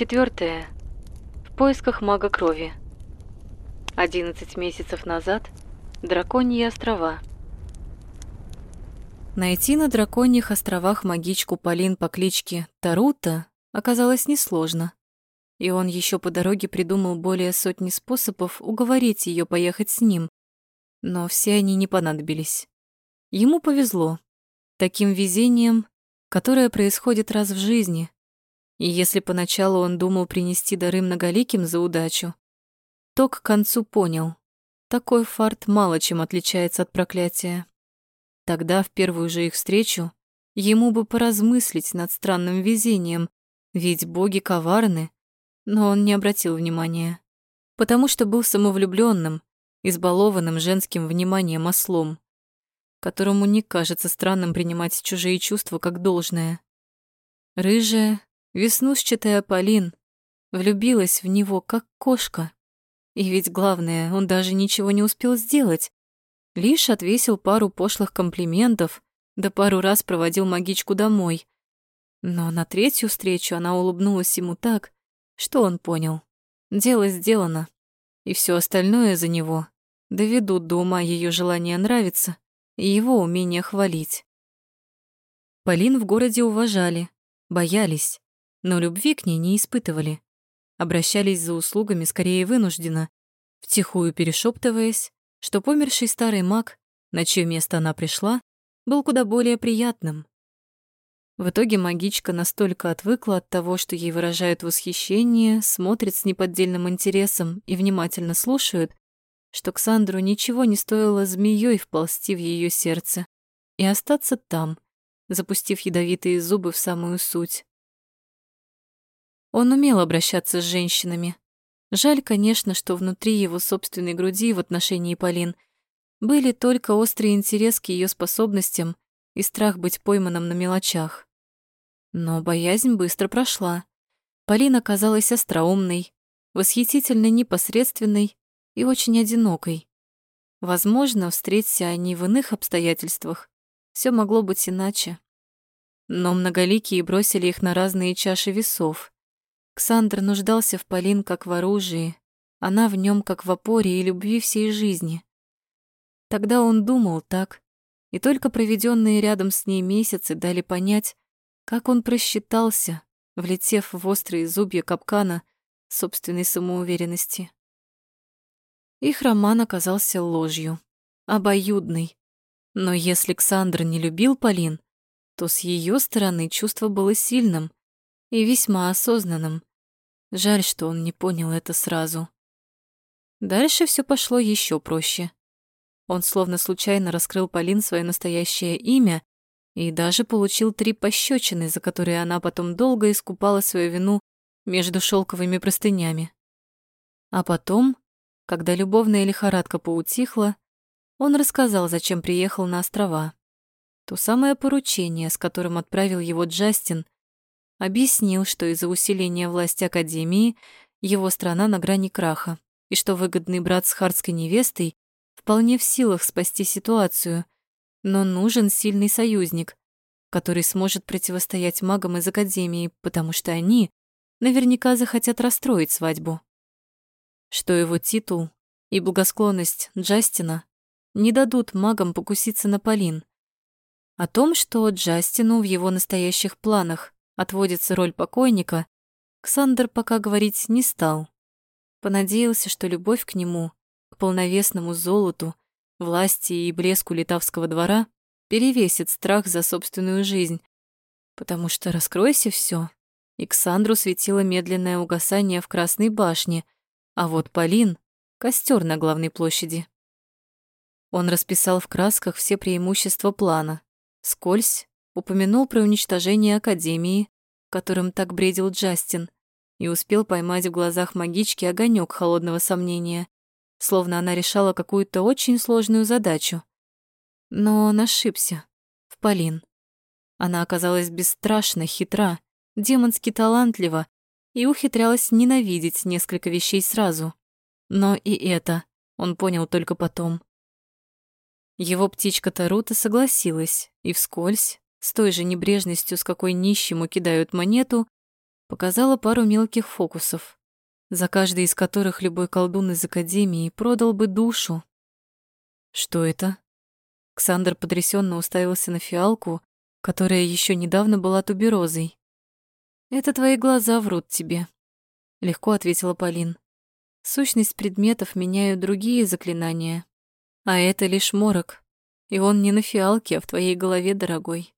Четвертое. В поисках мага крови. 11 месяцев назад. Драконьи острова. Найти на драконьих островах магичку Полин по кличке Тарута оказалось несложно. И он еще по дороге придумал более сотни способов уговорить ее поехать с ним. Но все они не понадобились. Ему повезло. Таким везением, которое происходит раз в жизни. И если поначалу он думал принести дары многоликим за удачу, то к концу понял, такой фарт мало чем отличается от проклятия. Тогда, в первую же их встречу, ему бы поразмыслить над странным везением, ведь боги коварны, но он не обратил внимания, потому что был самовлюбленным, избалованным женским вниманием ослом, которому не кажется странным принимать чужие чувства как должное. Рыжая, веснушчатая Полин влюбилась в него как кошка. И ведь главное, он даже ничего не успел сделать. Лишь отвесил пару пошлых комплиментов, да пару раз проводил магичку домой. Но на третью встречу она улыбнулась ему так, что он понял. Дело сделано, и все остальное за него доведут до ума ее желание нравиться и его умение хвалить. Полин в городе уважали, боялись, но любви к ней не испытывали. Обращались за услугами скорее вынужденно, втихую перешептываясь, что померший старый маг, на чье место она пришла, был куда более приятным. В итоге магичка настолько отвыкла от того, что ей выражают восхищение, смотрит с неподдельным интересом и внимательно слушают, что Ксандру ничего не стоило змеей вползти в ее сердце и остаться там, запустив ядовитые зубы в самую суть. Он умел обращаться с женщинами. Жаль, конечно, что внутри его собственной груди в отношении Полин были только острый интерес к ее способностям и страх быть пойманным на мелочах. Но боязнь быстро прошла. Полина казалась остроумной, восхитительно непосредственной и очень одинокой. Возможно, встреться они в иных обстоятельствах, все могло быть иначе. Но многоликие бросили их на разные чаши весов. Ксандр нуждался в Полин как в оружии, она в нем как в опоре и любви всей жизни. Тогда он думал так, и только проведенные рядом с ней месяцы дали понять, как он просчитался, влетев в острые зубья капкана собственной самоуверенности. Их роман оказался ложью, обоюдной. Но если Александр не любил Полин, то с ее стороны чувство было сильным и весьма осознанным. Жаль, что он не понял это сразу. Дальше все пошло еще проще. Он словно случайно раскрыл Полин свое настоящее имя и даже получил три пощечины, за которые она потом долго искупала свою вину между шелковыми простынями. А потом, когда любовная лихорадка поутихла, он рассказал, зачем приехал на острова. То самое поручение, с которым отправил его Джастин, объяснил, что из-за усиления власти Академии его страна на грани краха, и что выгодный брат с хардской невестой вполне в силах спасти ситуацию — но нужен сильный союзник, который сможет противостоять магам из Академии, потому что они наверняка захотят расстроить свадьбу. Что его титул и благосклонность Джастина не дадут магам покуситься на Полин. О том, что Джастину в его настоящих планах отводится роль покойника, Ксандр пока говорить не стал. Понадеялся, что любовь к нему, к полновесному золоту, власти и блеску литавского двора перевесит страх за собственную жизнь, потому что раскройся все, и Ксандру светило медленное угасание в Красной башне, а вот Полин — костер на главной площади. Он расписал в красках все преимущества плана, скользь упомянул про уничтожение Академии, которым так бредил Джастин, и успел поймать в глазах магички огонек холодного сомнения словно она решала какую-то очень сложную задачу. Но он ошибся. В Полин. Она оказалась бесстрашна, хитра, демонски талантлива и ухитрялась ненавидеть несколько вещей сразу. Но и это он понял только потом. Его птичка Тарута согласилась и вскользь, с той же небрежностью, с какой нищему кидают монету, Показала пару мелких фокусов, за каждый из которых любой колдун из Академии продал бы душу. Что это? Ксандр потрясенно уставился на фиалку, которая еще недавно была туберозой. «Это твои глаза врут тебе», — легко ответила Полин. «Сущность предметов меняют другие заклинания, а это лишь морок, и он не на фиалке, а в твоей голове, дорогой».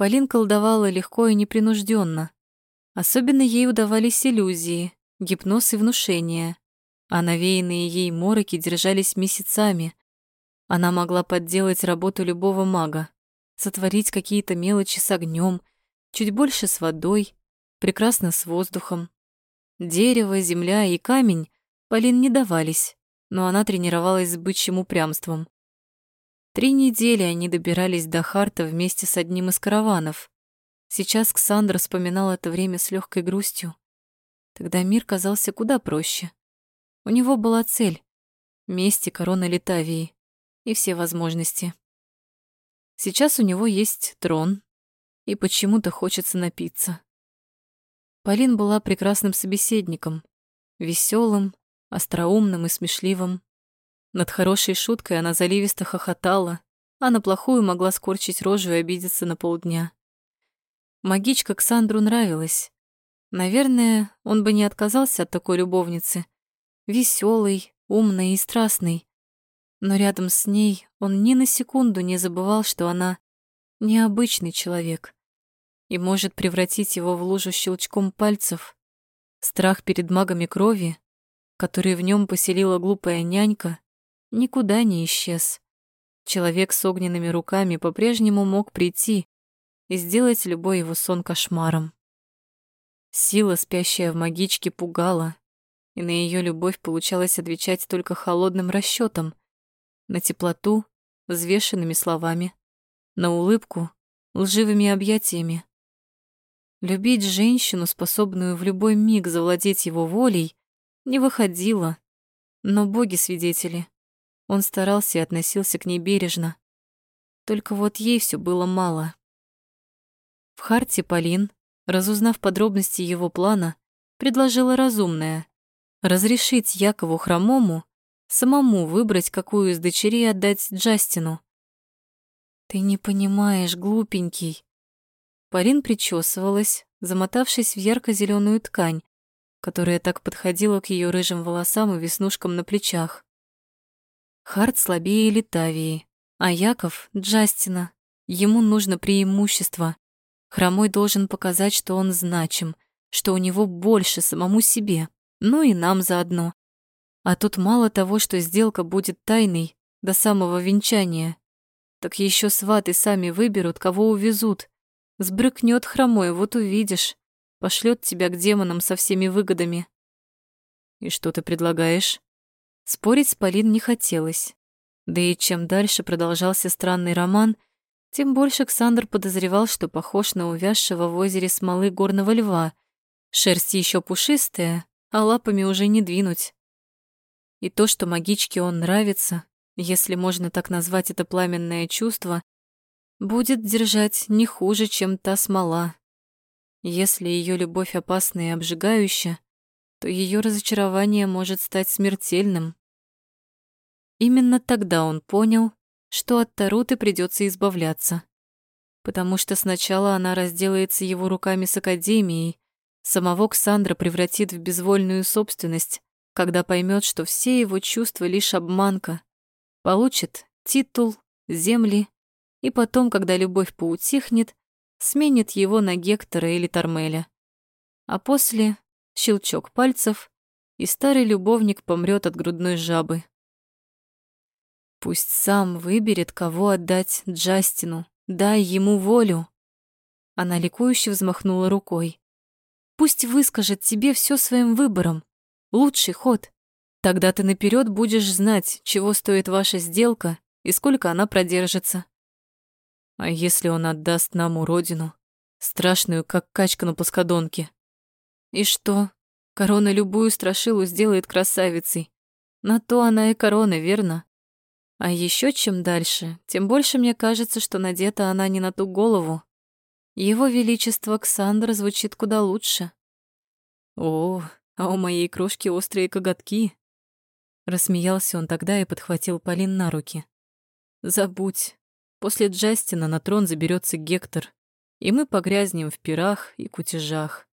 Полин колдовала легко и непринужденно. Особенно ей удавались иллюзии, гипноз и внушения, а навеянные ей мороки держались месяцами. Она могла подделать работу любого мага, сотворить какие-то мелочи с огнем, чуть больше с водой, прекрасно с воздухом. Дерево, земля и камень Полин не давались, но она тренировалась с бычьим упрямством. Три недели они добирались до Харта вместе с одним из караванов. Сейчас Ксандр вспоминал это время с легкой грустью. Тогда мир казался куда проще. У него была цель — месть корона Литавии и все возможности. Сейчас у него есть трон, и почему-то хочется напиться. Полин была прекрасным собеседником, веселым, остроумным и смешливым. Над хорошей шуткой она заливисто хохотала, а на плохую могла скорчить рожу и обидеться на полдня. Магичка Ксандру нравилась. Наверное, он бы не отказался от такой любовницы. Веселый, умный и страстный но рядом с ней он ни на секунду не забывал, что она необычный человек и может превратить его в лужу щелчком пальцев. Страх перед магами крови, который в нем поселила глупая нянька, никуда не исчез. Человек с огненными руками по-прежнему мог прийти и сделать любой его сон кошмаром. Сила, спящая в магичке, пугала, и на ее любовь получалось отвечать только холодным расчетом, на теплоту, взвешенными словами, на улыбку, лживыми объятиями. Любить женщину, способную в любой миг завладеть его волей, не выходило, но боги-свидетели. Он старался и относился к ней бережно. Только вот ей все было мало. В Харте Полин, разузнав подробности его плана, предложила разумное — разрешить Якову Хромому самому выбрать, какую из дочерей отдать Джастину. «Ты не понимаешь, глупенький». Полин причесывалась, замотавшись в ярко зеленую ткань, которая так подходила к ее рыжим волосам и веснушкам на плечах. Харт слабее Литавии, а Яков — Джастина. Ему нужно преимущество. Хромой должен показать, что он значим, что у него больше самому себе, ну и нам заодно. А тут мало того, что сделка будет тайной до самого венчания, так еще сваты сами выберут, кого увезут. Сбрыкнет хромой, вот увидишь. Пошлет тебя к демонам со всеми выгодами. И что ты предлагаешь? Спорить с Полин не хотелось. Да и чем дальше продолжался странный роман, тем больше Александр подозревал, что похож на увязшего в озере смолы горного льва. Шерсть еще пушистая, а лапами уже не двинуть. И то, что магичке он нравится, если можно так назвать это пламенное чувство, будет держать не хуже, чем та смола. Если ее любовь опасна и обжигающая, то ее разочарование может стать смертельным. Именно тогда он понял, что от Таруты придется избавляться, потому что сначала она разделается его руками с Академией, самого Ксандра превратит в безвольную собственность, когда поймет, что все его чувства лишь обманка, получит титул, земли, и потом, когда любовь поутихнет, сменит его на Гектора или Тормеля. А после — щелчок пальцев, и старый любовник помрет от грудной жабы. Пусть сам выберет, кого отдать Джастину, дай ему волю. Она ликующе взмахнула рукой. Пусть выскажет тебе все своим выбором, Лучший ход. Тогда ты наперед будешь знать, чего стоит ваша сделка и сколько она продержится. А если он отдаст нам уродину, страшную, как качка на плоскодонке? И что? Корона любую страшилу сделает красавицей. На то она и корона, верно? А еще чем дальше, тем больше мне кажется, что надета она не на ту голову. Его Величество Ксандр звучит куда лучше. О, а у моей крошки острые коготки. Рассмеялся он тогда и подхватил Полин на руки. Забудь. После Джастина на трон заберется Гектор, и мы погрязнем в пирах и кутежах.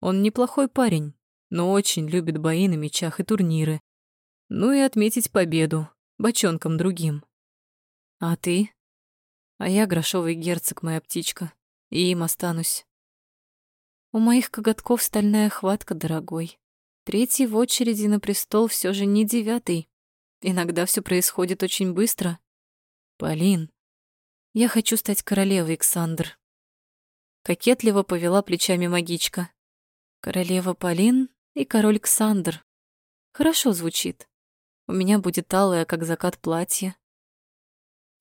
Он неплохой парень, но очень любит бои на мечах и турниры. Ну и отметить победу бочонком другим. А ты? А я грошовый герцог, моя птичка, и им останусь. У моих коготков стальная хватка, дорогой. Третий в очереди на престол все же не девятый. Иногда все происходит очень быстро. Полин, я хочу стать королевой, Александр. Кокетливо повела плечами магичка. Королева Полин и король Александр. Хорошо звучит. У меня будет алое, как закат, платье.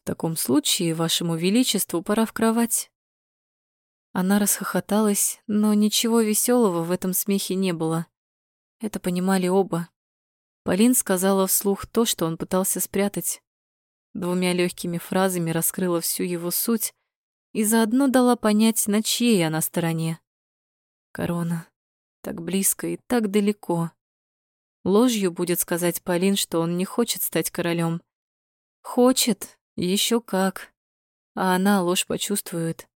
В таком случае, вашему величеству, пора в кровать. Она расхохоталась, но ничего веселого в этом смехе не было. Это понимали оба. Полин сказала вслух то, что он пытался спрятать. Двумя легкими фразами раскрыла всю его суть и заодно дала понять, на чьей она стороне. Корона. Так близко и так далеко. Ложью будет сказать Полин, что он не хочет стать королем. Хочет, еще как. А она ложь почувствует.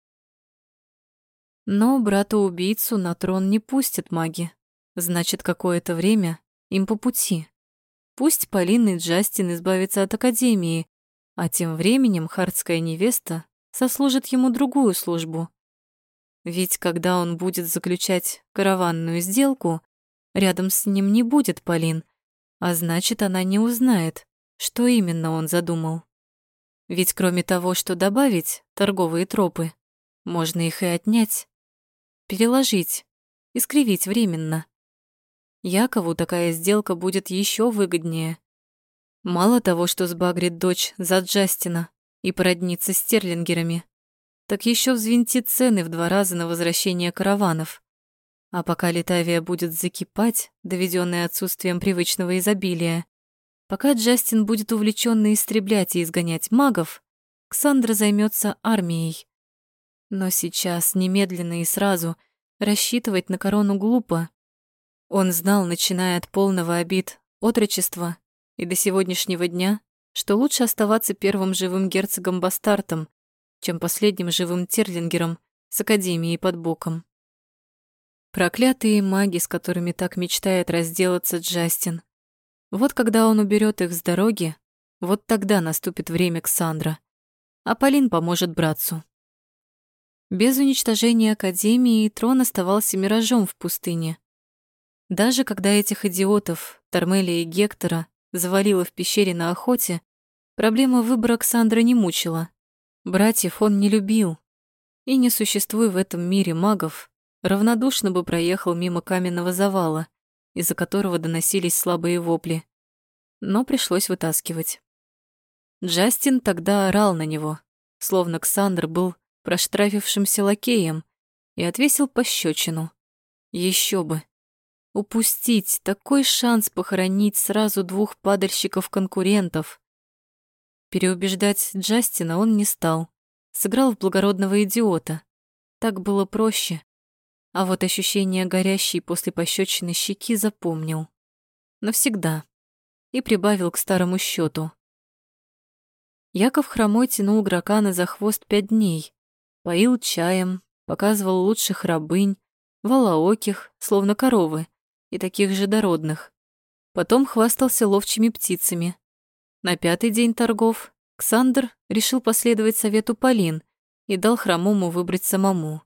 Но брата-убийцу на трон не пустят маги. Значит, какое-то время им по пути. Пусть Полин и Джастин избавятся от Академии, а тем временем хардская невеста сослужит ему другую службу. Ведь когда он будет заключать караванную сделку, рядом с ним не будет Полин, а значит, она не узнает, что именно он задумал. Ведь кроме того, что добавить торговые тропы, можно их и отнять переложить, искривить временно. Якову такая сделка будет еще выгоднее. Мало того, что сбагрит дочь за Джастина и породнится с терлингерами, так еще взвинтит цены в два раза на возвращение караванов. А пока Литавия будет закипать, доведенная отсутствием привычного изобилия, пока Джастин будет увлеченно истреблять и изгонять магов, Ксандра займется армией. Но сейчас, немедленно и сразу, рассчитывать на корону глупо. Он знал, начиная от полного обид, отрочества и до сегодняшнего дня, что лучше оставаться первым живым герцогом-бастартом, чем последним живым терлингером с академией под боком. Проклятые маги, с которыми так мечтает разделаться Джастин. Вот когда он уберет их с дороги, вот тогда наступит время Ксандра. А Полин поможет братцу. Без уничтожения Академии трон оставался миражом в пустыне. Даже когда этих идиотов, Тормелия и Гектора, завалило в пещере на охоте, проблема выбора Ксандра не мучила. Братьев он не любил. И не существуя в этом мире магов, равнодушно бы проехал мимо каменного завала, из-за которого доносились слабые вопли. Но пришлось вытаскивать. Джастин тогда орал на него, словно Ксандр был проштрафившимся лакеем и отвесил пощечину. Еще бы. Упустить такой шанс похоронить сразу двух падальщиков-конкурентов. Переубеждать Джастина он не стал. Сыграл в благородного идиота. Так было проще. А вот ощущение горящей после пощечины щеки запомнил. Навсегда. И прибавил к старому счету. Яков хромой тянул Гракана за хвост пять дней, Поил чаем, показывал лучших рабынь, волооких, словно коровы, и таких же дородных. Потом хвастался ловчими птицами. На пятый день торгов Ксандр решил последовать совету Полин и дал хромому выбрать самому.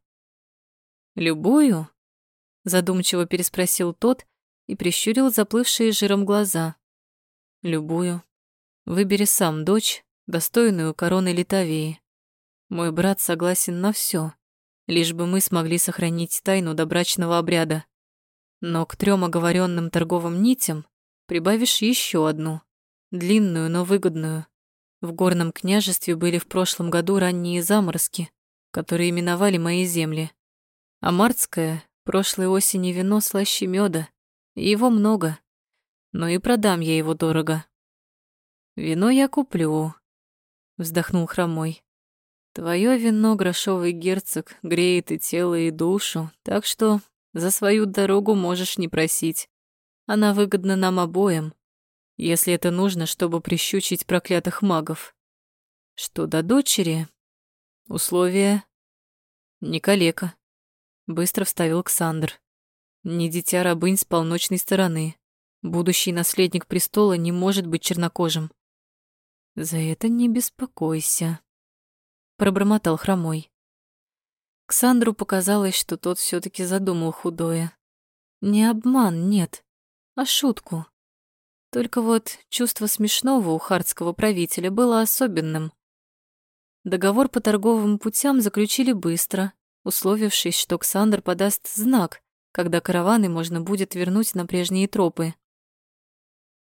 «Любую?» — задумчиво переспросил тот и прищурил заплывшие жиром глаза. «Любую. Выбери сам дочь, достойную короны Литавии». Мой брат согласен на все, лишь бы мы смогли сохранить тайну добрачного обряда. Но к трем оговоренным торговым нитям прибавишь еще одну, длинную, но выгодную. В горном княжестве были в прошлом году ранние заморозки, которые именовали мои земли. А мартское прошлой осени вино слаще меда, его много, но и продам я его дорого. Вино я куплю, вздохнул хромой. Твое вино, грошовый герцог, греет и тело, и душу, так что за свою дорогу можешь не просить. Она выгодна нам обоим, если это нужно, чтобы прищучить проклятых магов. Что до дочери? Условия? Не калека. Быстро вставил Ксандр. Не дитя-рабынь с полночной стороны. Будущий наследник престола не может быть чернокожим. За это не беспокойся, пробормотал хромой. Ксандру показалось, что тот все таки задумал худое. Не обман, нет, а шутку. Только вот чувство смешного у хардского правителя было особенным. Договор по торговым путям заключили быстро, условившись, что Ксандр подаст знак, когда караваны можно будет вернуть на прежние тропы.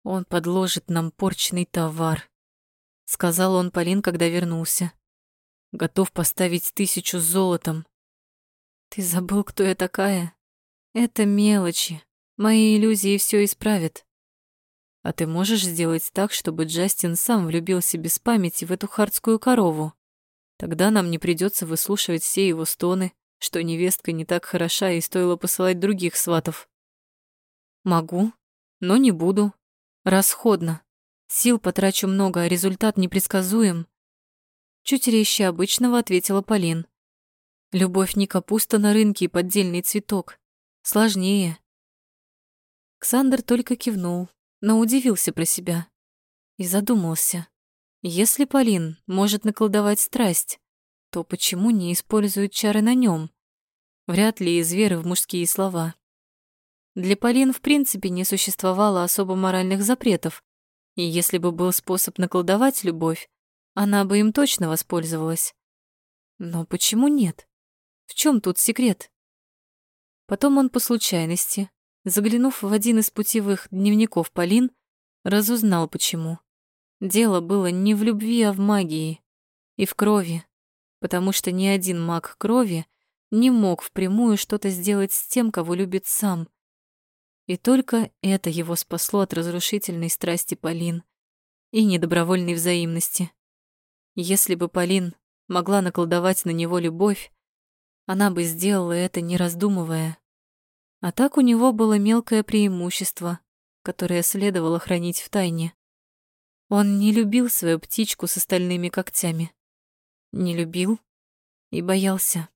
«Он подложит нам порчный товар», — сказал он Полин, когда вернулся. Готов поставить тысячу с золотом. Ты забыл, кто я такая? Это мелочи. Мои иллюзии все исправят. А ты можешь сделать так, чтобы Джастин сам влюбился без памяти в эту хардскую корову? Тогда нам не придется выслушивать все его стоны, что невестка не так хороша и стоило посылать других сватов. Могу, но не буду. Расходно. Сил потрачу много, а результат непредсказуем. Чуть резче обычного ответила Полин. Любовь не капуста на рынке и поддельный цветок. Сложнее. Ксандр только кивнул, но удивился про себя. И задумался. Если Полин может наколдовать страсть, то почему не использует чары на нем? Вряд ли из веры в мужские слова. Для Полин в принципе не существовало особо моральных запретов, и если бы был способ наколдовать любовь, она бы им точно воспользовалась. Но почему нет? В чем тут секрет? Потом он по случайности, заглянув в один из путевых дневников Полин, разузнал почему. Дело было не в любви, а в магии и в крови, потому что ни один маг крови не мог впрямую что-то сделать с тем, кого любит сам. И только это его спасло от разрушительной страсти Полин и недобровольной взаимности. Если бы Полин могла наколдовать на него любовь, она бы сделала это, не раздумывая. А так у него было мелкое преимущество, которое следовало хранить в тайне. Он не любил свою птичку с остальными когтями. Не любил и боялся.